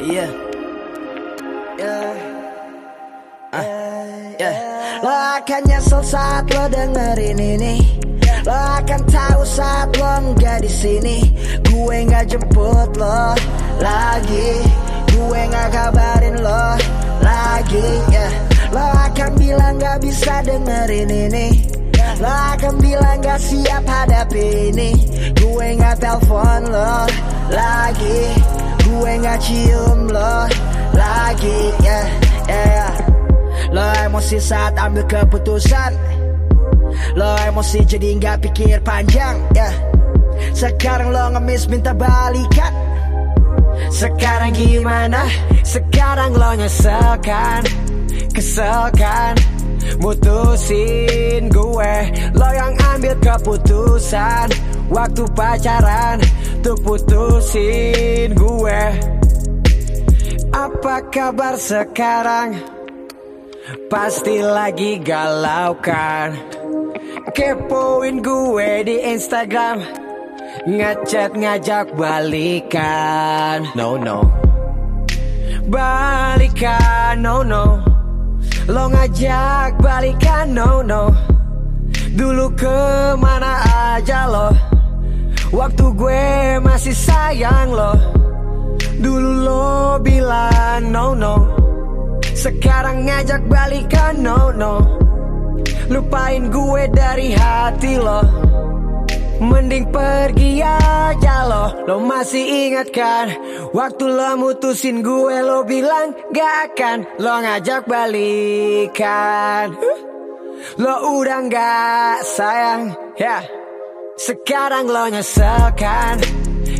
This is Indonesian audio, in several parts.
Iya. Ya. Ah. Ya. Lo akan nyesel saat lo dengerin ini. Lo akan tahu saat lo nggak di sini. Gue nggak jemput lo lagi. Gue nggak kabarin lo lagi. Ya. Lo akan bilang nggak bisa dengerin ini. Lo akan bilang gak siap hadapi ini Gue gak telepon lo lagi Gue gak cium lo lagi yeah, yeah. Lo emosi saat ambil keputusan Lo emosi jadi gak pikir panjang yeah. Sekarang lo ngemis minta balikan Sekarang gimana? Sekarang lo nyeselkan Keselkan Mutusin gue Lo yang ambil keputusan Waktu pacaran Untuk putusin Apa kabar sekarang? Pasti lagi galau kan? Kepoin gue di Instagram. Ngechat ngajak balikan. No no. Balikan no no. Lo ngajak balikan no no. Dulu ke mana aja lo? Waktu gue masih sayang lo ngajak balikan no no Lupain gue dari hati lo. Mending pergi aja lo. Lo masih ingat kan Waktu lo mutusin gue lo bilang gak akan. Lo ngajak balikan. Lo udah gak sayang ya. Sekarang lo nyeselkan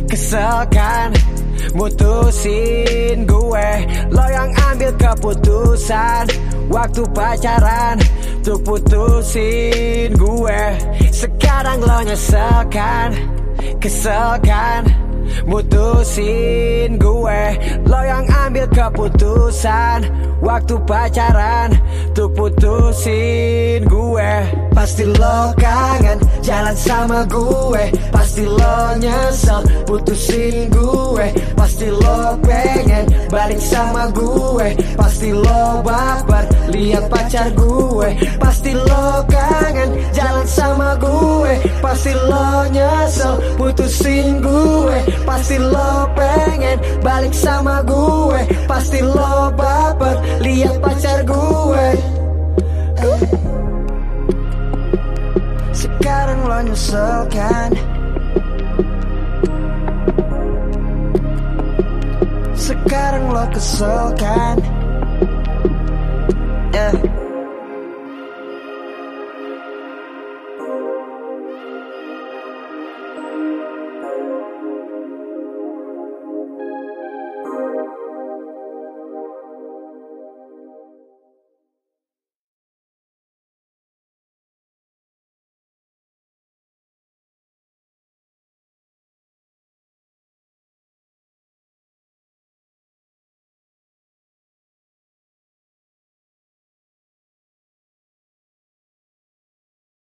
Keselkan Mutusin gue Lo yang ambil keputusan. Waktu pacaran Untuk putusin gue. Sekarang lo nyeselkan Keselkan. Mutusin gue Lo yang ambil keputusan. Waktu pacaran Untuk putusin gue. Pasti lo kangen Jalan sama gue. Pasti lo nyesel Putusin gue. Pasti lo pengen Balik sama gue. Pasti lo baper Lihat pacar gue. Pasti lo kangen Jalan sama gue. Pasti lo nyesel Putusin gue. Pasti lo pengen Balik sama gue. Pasti lo baper Lihat pacar gue Sekarang lo nyesel kan Sekarang lo kesel kan